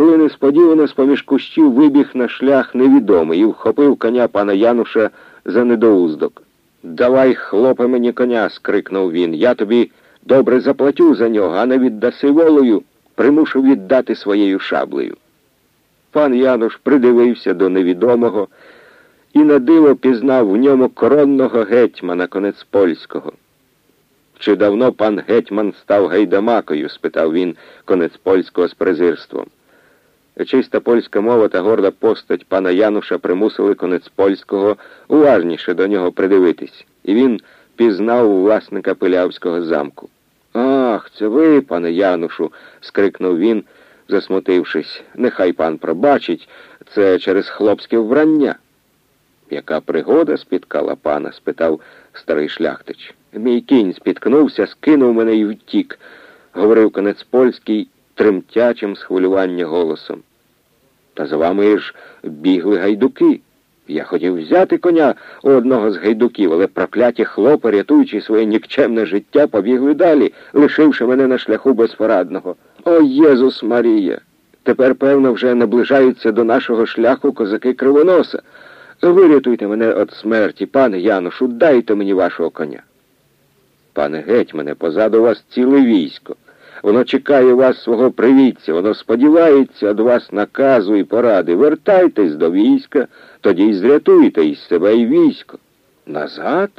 коли несподівано з поміж кущів вибіг на шлях невідомий і вхопив коня пана Януша за недоуздок. Давай, хлопе мені коня, скрикнув він. Я тобі добре заплатю за нього, а не віддаси волею, примушу віддати своєю шаблею. Пан Януш придивився до невідомого і на диво пізнав в ньому коронного гетьмана конець польського. Чи давно пан гетьман став гайдамакою? спитав він конець польського з презирством. Чиста польська мова та горда постать пана Януша примусили конець польського уважніше до нього придивитись, і він пізнав власника Пилявського замку. Ах, це ви, пане Янушу, скрикнув він, засмутившись. Нехай пан пробачить, це через хлопське вбрання. Яка пригода спіткала пана? спитав старий шляхтич. Мій кінь спіткнувся, скинув мене і втік, говорив конець польський тремтячим з хвилювання голосом. Та за вами ж бігли гайдуки. Я хотів взяти коня у одного з гайдуків, але прокляті хлопи, рятуючи своє нікчемне життя, побігли далі, лишивши мене на шляху безпорадного. О Єзус Марія! Тепер, певно, вже наближаються до нашого шляху козаки кривоноса. Вирятуйте мене від смерті, пане Янушу, дайте мені вашого коня. Пане гетьмане, позаду вас ціле військо. Воно чекає вас свого привітця, воно сподівається від вас наказу і поради. Вертайтесь до війська, тоді й зрятуйте із себе і військо. Назад?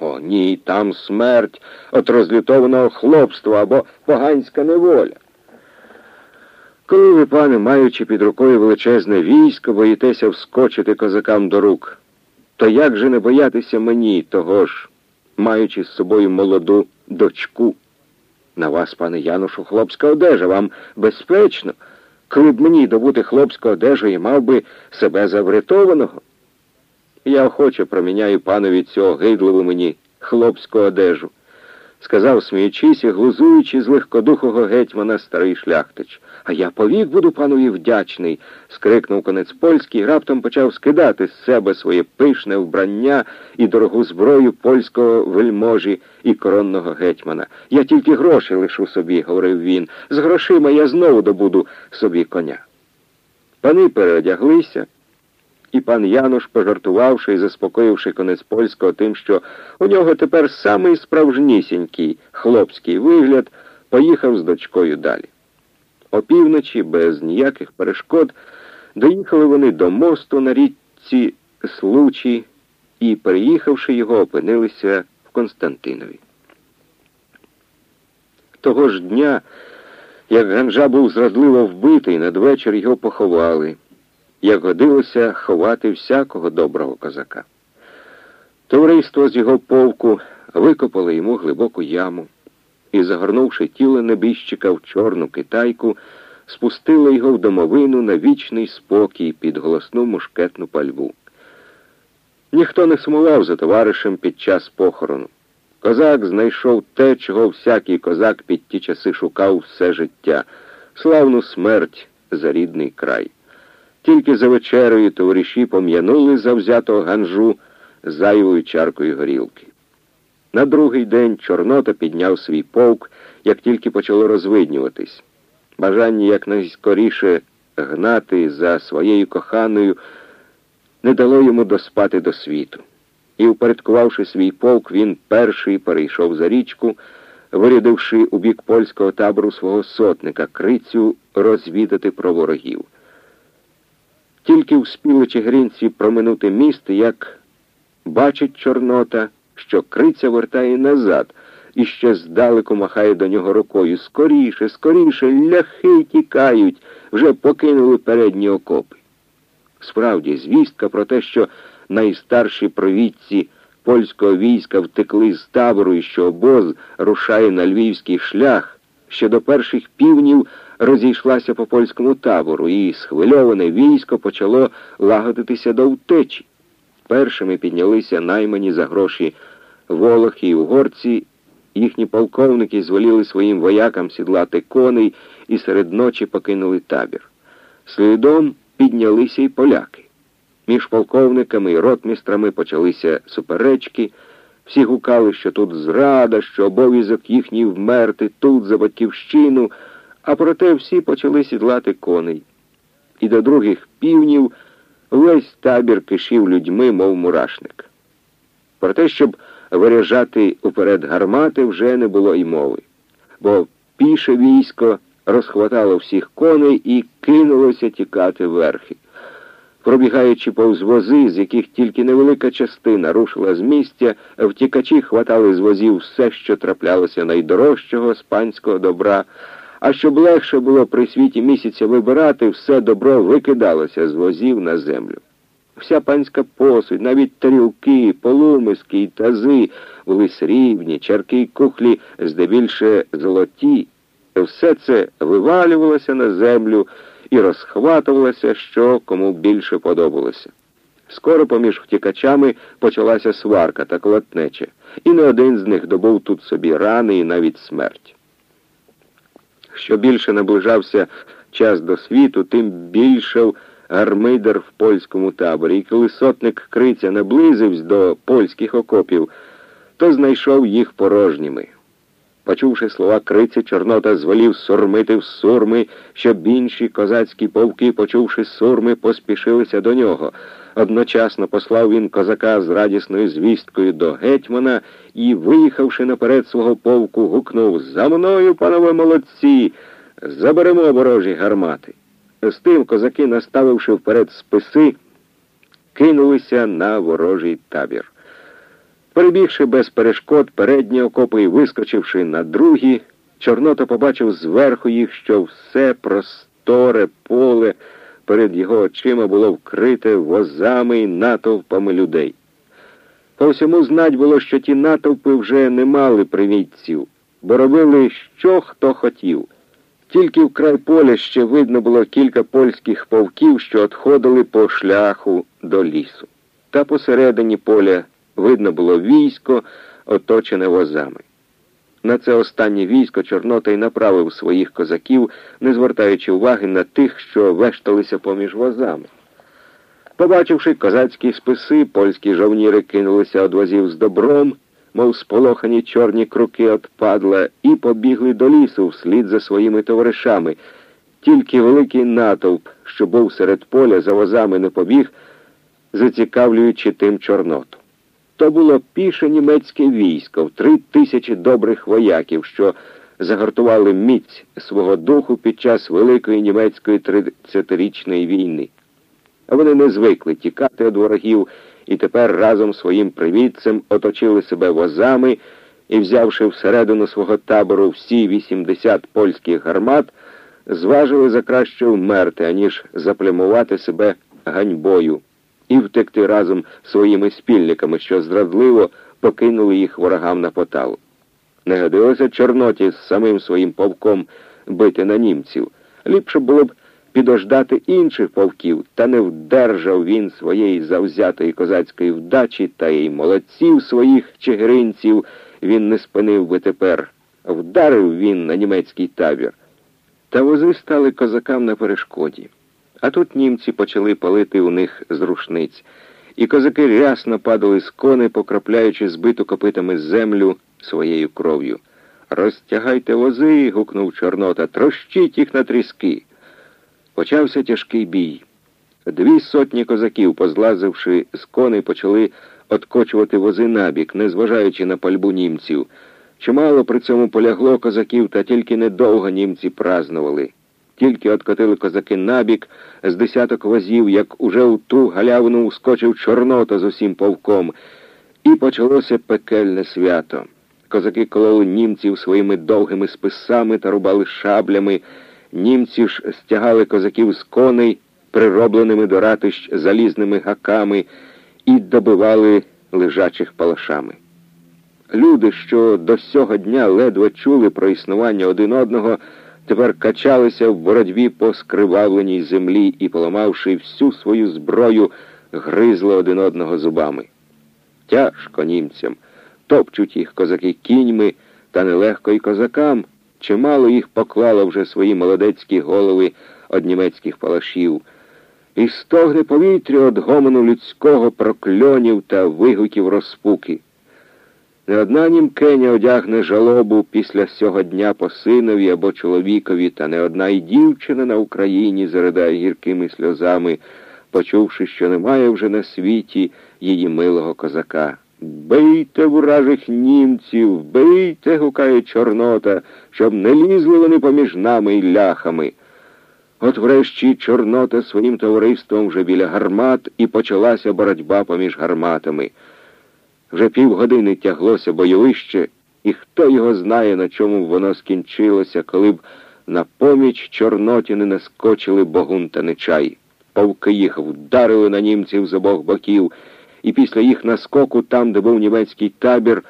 О, ні, там смерть от розлютованого хлопства або поганська неволя. Коли ви, пане, маючи під рукою величезне військо, боїтеся вскочити козакам до рук, то як же не боятися мені того ж, маючи з собою молоду дочку? На вас, пане Янушу, хлопська одежа, вам безпечно, коли б мені добути хлопську одежу і мав би себе заврятованого. Я охоче проміняю панові цього гидливу мені хлопську одежу, сказав, сміючись і глузуючи з легкодухого гетьмана старий шляхтич. А я повік буду панові вдячний, скрикнув конець польський, раптом почав скидати з себе своє пишне вбрання і дорогу зброю польського вельможі і коронного гетьмана. Я тільки гроші лишу собі, говорив він. З грошима я знову добуду собі коня. Пани переодяглися, і пан Януш, пожартувавши і заспокоївши конець польського тим, що у нього тепер самий справжнісінький хлопський вигляд, поїхав з дочкою далі. Опівночі, без ніяких перешкод, доїхали вони до мосту на річці Случі і, переїхавши його, опинилися в Константинові. Того ж дня, як Ганжа був зрадливо вбитий, надвечір його поховали, як годилося ховати всякого доброго козака. Товариство з його полку викопало йому глибоку яму і, загорнувши тіло небіжчика в чорну китайку, спустили його в домовину на вічний спокій під голосну мушкетну пальву. Ніхто не сумував за товаришем під час похорону. Козак знайшов те, чого всякий козак під ті часи шукав все життя славну смерть за рідний край. Тільки за вечерею товариші пом'янули завзятого ганжу зайвою чаркою горілки. На другий день Чорнота підняв свій полк, як тільки почало розвиднюватись. Бажання якнайскоріше гнати за своєю коханою не дало йому доспати до світу. І, упорядкувавши свій полк, він перший перейшов за річку, вирядивши у бік польського табору свого сотника, крицю розвідати про ворогів. Тільки вспіли чигиринці проминути міст, як бачить Чорнота що криця вертає назад і ще здалеку махає до нього рукою. Скоріше, скоріше, ляхи тікають, вже покинули передні окопи. Справді, звістка про те, що найстарші провідці польського війська втекли з табору і що обоз рушає на львівський шлях, ще до перших півнів розійшлася по польському табору, і схвильоване військо почало лагодитися до втечі. Першими піднялися наймані за гроші волохи і угорці. Їхні полковники зволіли своїм воякам сідлати коней і серед ночі покинули табір. Слідом піднялися й поляки. Між полковниками і ротмістрами почалися суперечки. Всі гукали, що тут зрада, що обов'язок їхній вмерти тут за батьківщину, а проте всі почали сідлати коней. і до других півнів весь табір кишів людьми, мов мурашник. Про те, щоб виряжати уперед гармати, вже не було й мови, бо піше військо розхватало всіх коней і кинулося тікати верхи. Пробігаючи повз вози, з яких тільки невелика частина рушила з місця, втікачі хватали з возів все, що траплялося найдорожчого з панського добра. А щоб легше було при світі місяця вибирати, все добро викидалося з возів на землю. Вся панська посудь, навіть тарілки, полумиски й тази були срібні, чарки й кухлі здебільше золоті. Все це вивалювалося на землю і розхватувалося, що кому більше подобалося. Скоро поміж втікачами почалася сварка та колотнеча, і не один з них добув тут собі рани і навіть смерть. Що більше наближався час до світу, тим більшав гармидер в польському таборі, і коли сотник Криця наблизився до польських окопів, то знайшов їх порожніми. Почувши слова криці, Чорнота звелів сурмити в сурми, щоб інші козацькі повки, почувши сурми, поспішилися до нього. Одночасно послав він козака з радісною звісткою до гетьмана і, виїхавши наперед свого полку, гукнув За мною, панове молодці, заберемо ворожі гармати. З тим козаки, наставивши вперед списи, кинулися на ворожий табір. Перебігши без перешкод передні окопи і вискочивши на другі, Чорнота побачив зверху їх, що все просторе поле перед його очима було вкрите возами і натовпами людей. По всьому знать було, що ті натовпи вже не мали привітців, бо робили, що хто хотів. Тільки в край поля ще видно було кілька польських полків, що отходили по шляху до лісу. Та посередині поля видно було військо, оточене возами. На це останнє військо Чорнота й направив своїх козаків, не звертаючи уваги на тих, що вешталися поміж возами. Побачивши козацькі списи, польські жовніри кинулися од возів з добром, мов сполохані чорні круки от падла, і побігли до лісу вслід за своїми товаришами. Тільки великий натовп, що був серед поля, за возами не побіг, зацікавлюючи тим Чорноту. То було піше німецьке військо в три тисячі добрих вояків, що загартували міць свого духу під час Великої німецької тридцятирічної війни. Вони не звикли тікати від ворогів і тепер разом своїм привітцем оточили себе возами і, взявши всередину свого табору всі 80 польських гармат, зважили за краще вмерти, аніж заплямувати себе ганьбою і втекти разом своїми спільниками, що зрадливо покинули їх ворогам на поталу. Не годилося Чорноті з самим своїм полком бити на німців. Ліпше було б підождати інших полків, та не вдержав він своєї завзятої козацької вдачі та й молодців своїх чигиринців він не спинив би тепер. Вдарив він на німецький табір. Та вози стали козакам на перешкоді. А тут німці почали палити у них з рушниць, і козаки рясно падали з коней, покрапляючи збиту копитами землю своєю кров'ю. Розтягайте вози, гукнув Чорнота, трощіть їх на тріски. Почався тяжкий бій. Дві сотні козаків, позлазивши з коней, почали откочувати вози набік, незважаючи на пальбу німців. Чимало при цьому полягло козаків, та тільки недовго німці празнували. Тільки откотили козаки набік з десяток возів, як уже у ту галявину ускочив Чорнота з усім полком, і почалося пекельне свято. Козаки кололи німців своїми довгими списами та рубали шаблями. Німці ж стягали козаків з коней, приробленими до ратищ залізними гаками, і добивали лежачих палашами. Люди, що до сього дня ледве чули про існування один одного, тепер качалися в боротьбі по скривавленій землі і, поламавши всю свою зброю, гризли один одного зубами. Тяжко німцям, топчуть їх козаки кіньми, та нелегко й козакам. Чимало їх поклало вже свої молодецькі голови од німецьких палашів, і стогне повітря од гомону людського прокльонів та вигуків розпуки. Не одна німкеня одягне жалобу після сього дня по синові або чоловікові, та не одна й дівчина на Україні заридає гіркими сльозами, почувши, що немає вже на світі її милого козака. Бийте вражих німців, бийте, гукає Чорнота, щоб не лізли вони поміж нами і ляхами. От врешті Чорнота своїм товариством вже біля гармат і почалася боротьба поміж гарматами. Вже півгодини тяглося бойовище, і хто його знає, на чому воно скінчилося, коли б на поміч Чорноті не наскочили Богун та Нечай. Повки їх вдарили на німців з обох боків, і після їх наскоку, там, де був німецький табір,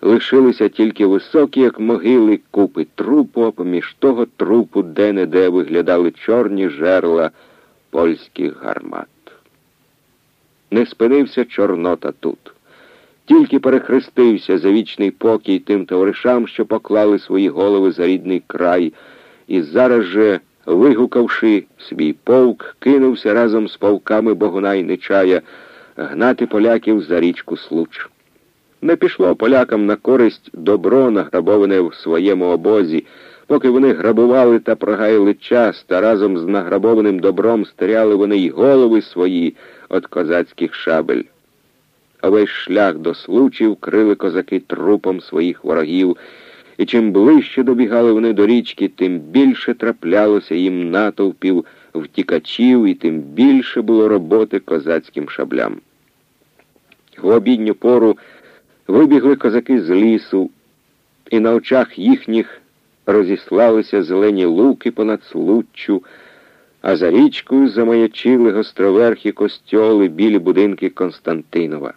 лишилися тільки високі, як могили, купи трупу, а поміж того трупу де-не-де виглядали чорні жерла польських гармат. Не спинився Чорнота тут. Тільки перехрестився за вічний покій тим товаришам, що поклали свої голови за рідний край, і зараз же, вигукавши свій полк, кинувся разом з полками Богуна й Нечая гнати поляків за річку Случ. Не пішло полякам на користь добро, награбоване в своєму обозі, поки вони грабували та прогаяли час, та разом з награбованим добром стеряли вони й голови свої від козацьких шабель. А весь шлях до случів крили козаки трупом своїх ворогів, і чим ближче добігали вони до річки, тим більше траплялося їм натовпів втікачів, і тим більше було роботи козацьким шаблям. В обідню пору вибігли козаки з лісу, і на очах їхніх розіслалися зелені луки понад случчю, а за річкою замаячили гостроверхі костьоли білі будинки Константинова.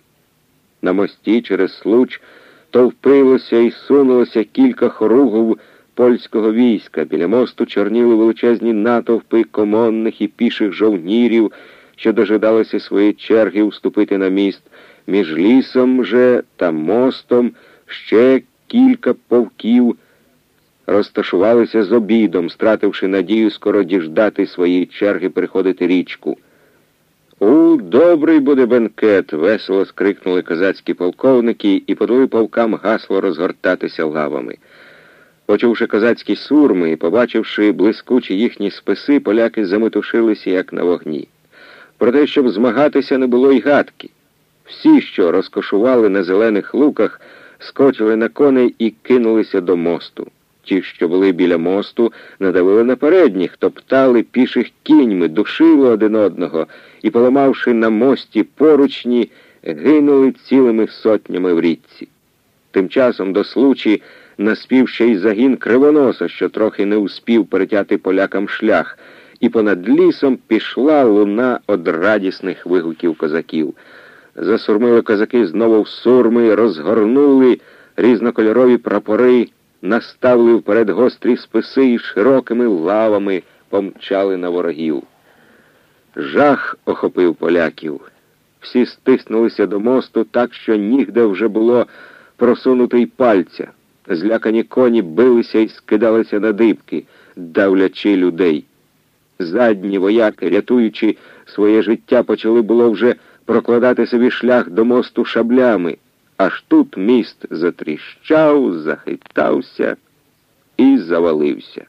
На мості через случ товпилося і сунулося кілька хоругов польського війська. Біля мосту чорніли величезні натовпи комонних і піших жовнірів, що дожидалися своєї черги вступити на міст. Між лісом же та мостом ще кілька повків розташувалися з обідом, стративши надію скоро діждати своєї черги приходити річку. У, добрий буде бенкет, весело скрикнули козацькі полковники і подали полкам гасло розгортатися лавами. Почувши козацькі сурми і побачивши блискучі їхні списи, поляки заметушилися, як на вогні. Про те, щоб змагатися, не було й гадки. Всі, що розкошували на зелених луках, скочили на коней і кинулися до мосту. Ті, що були біля мосту, надавили на передніх, топтали піших кіньми, душили один одного і, поламавши на мості поручні, гинули цілими сотнями в річці. Тим часом до случі наспів ще й загін кривоноса, що трохи не успів перетяти полякам шлях, і понад лісом пішла луна од радісних вигуків козаків. Засурмили козаки знову в сурми, розгорнули різнокольорові прапори, наставили вперед гострі списи і широкими лавами помчали на ворогів. Жах охопив поляків. Всі стиснулися до мосту так, що нігде вже було просунути й пальця. Злякані коні билися і скидалися на дибки, давлячи людей. Задні вояки, рятуючи своє життя, почали було вже прокладати собі шлях до мосту шаблями. Аж тут міст затріщав, захитався і завалився.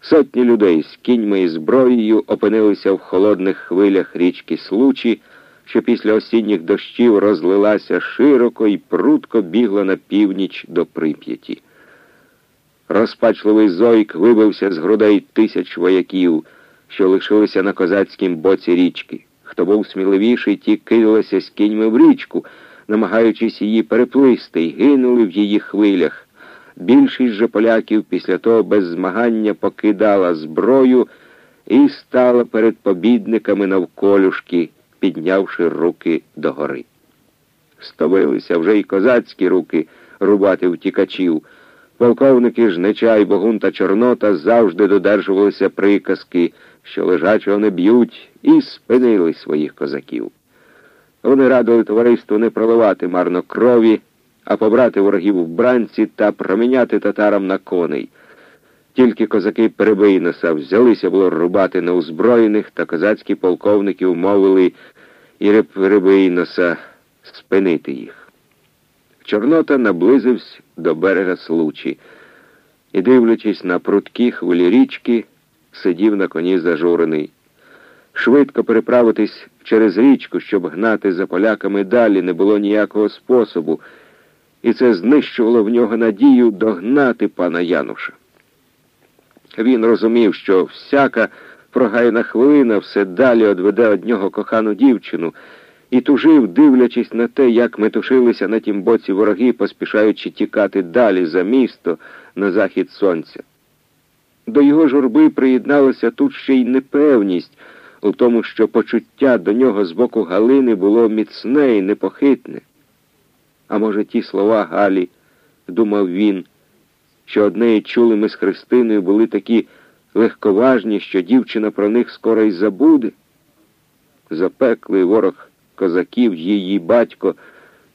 Сотні людей з кіньми і зброєю опинилися в холодних хвилях річки Случі, що після осінніх дощів розлилася широко і прудко бігла на північ до прип'яті. Розпачливий зойк вибився з грудей тисяч вояків, що лишилися на козацькім боці річки. Хто був сміливіший, ті кидалися з кіньми в річку, намагаючись її переплисти, й гинули в її хвилях. Більшість же поляків після того без змагання покидала зброю і стала перед побідниками навколюшки, піднявши руки догори. Стовилися вже й козацькі руки рубати втікачів. Полковники Жнечай, Богун та Чорнота завжди додержувалися приказки, що лежачого не б'ють, і спинили своїх козаків. Вони радили товариству не проливати марно крові, а побрати ворогів в бранці та проміняти татарам на коней. Тільки козаки Перебийноса взялися було рубати неузброєних, та козацькі полковники умовили і Перебийноса спинити їх. Чорнота наблизився до берега Случі і, дивлячись на прудкі хвилі річки, сидів на коні зажурений. Швидко переправитись через річку, щоб гнати за поляками далі, не було ніякого способу, і це знищувало в нього надію догнати пана Януша. Він розумів, що всяка прогайна хвилина все далі одведе од нього кохану дівчину, і тужив, дивлячись на те, як метушилися на тім боці вороги, поспішаючи тікати далі за місто на захід сонця. До його журби приєдналася тут ще й непевність у тому, що почуття до нього з боку Галини було міцне і непохитне. А може, ті слова Галі, думав він, що однеї чули ми з Христиною, були такі легковажні, що дівчина про них скоро й забуде. Запеклий ворог козаків, її батько,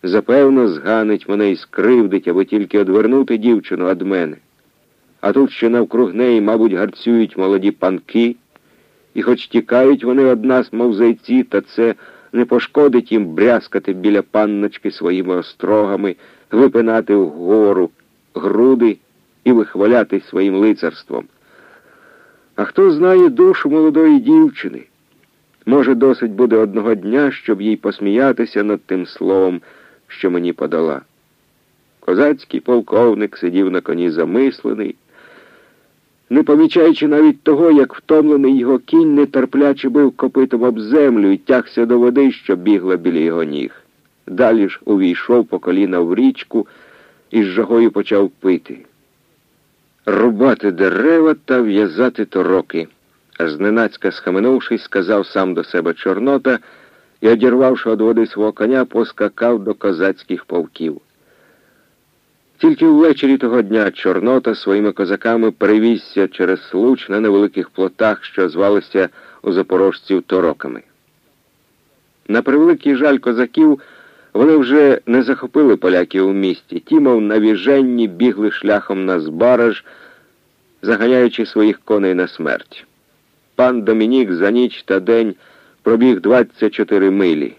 запевно, зганить мене і скривдить, аби тільки одвернути дівчину від мене. А тут ще навкруг неї, мабуть, гарцюють молоді панки, і хоч тікають вони од нас, мов зайці, та це не пошкодить їм брязкати біля панночки своїми острогами, випинати вгору груди і вихвалятись своїм лицарством. А хто знає душу молодої дівчини? Може, досить буде одного дня, щоб їй посміятися над тим словом, що мені подала. Козацький полковник сидів на коні замислений, не помічаючи навіть того, як втомлений його кінь нетерпляче бив копитом об землю і тягся до води, що бігла біля його ніг. Далі ж увійшов по коліна в річку і з жагою почав пити. Рубати дерева та в'язати тороки. Аж зненацька схаменувшись, сказав сам до себе Чорнота і, одірвавши від води свого коня, поскакав до козацьких полків. Тільки ввечері того дня Чорнота своїми козаками перевізся через случ на невеликих плотах, що звалися у запорожців тороками. На превеликий жаль козаків вони вже не захопили поляків у місті, ті, мов навіженні, бігли шляхом на Збараж, заганяючи своїх коней на смерть. Пан Домінік за ніч та день пробіг 24 милі.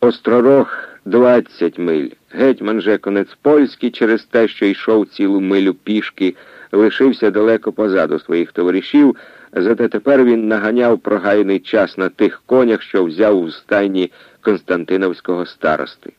Остророг 20 миль. Гетьман же конець польський через те, що йшов цілу милю пішки, лишився далеко позаду своїх товаришів, зате тепер він наганяв прогайний час на тих конях, що взяв у стайні Константиновського старости.